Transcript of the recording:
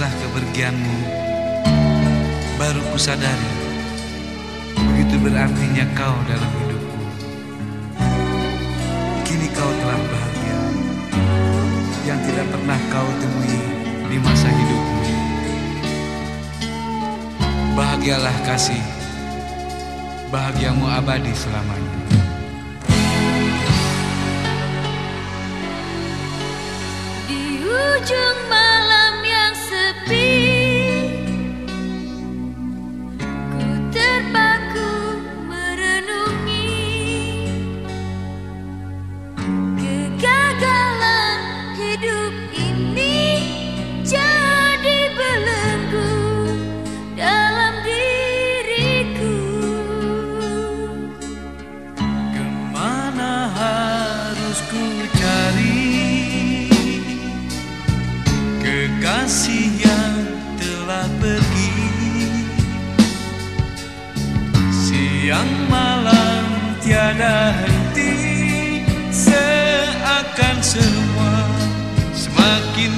setelah kepergianmu. Baru ku sadari Begitu berartinya kau dalam hidupku. Kini kau telah bahagia Yang tidak pernah kau temui di masa hidupmu Bahagialah kasih Bahagiamu abadi selamanya. Ujung kasih yang telah pergi. Siang malam tiada henti Seakan semua semakin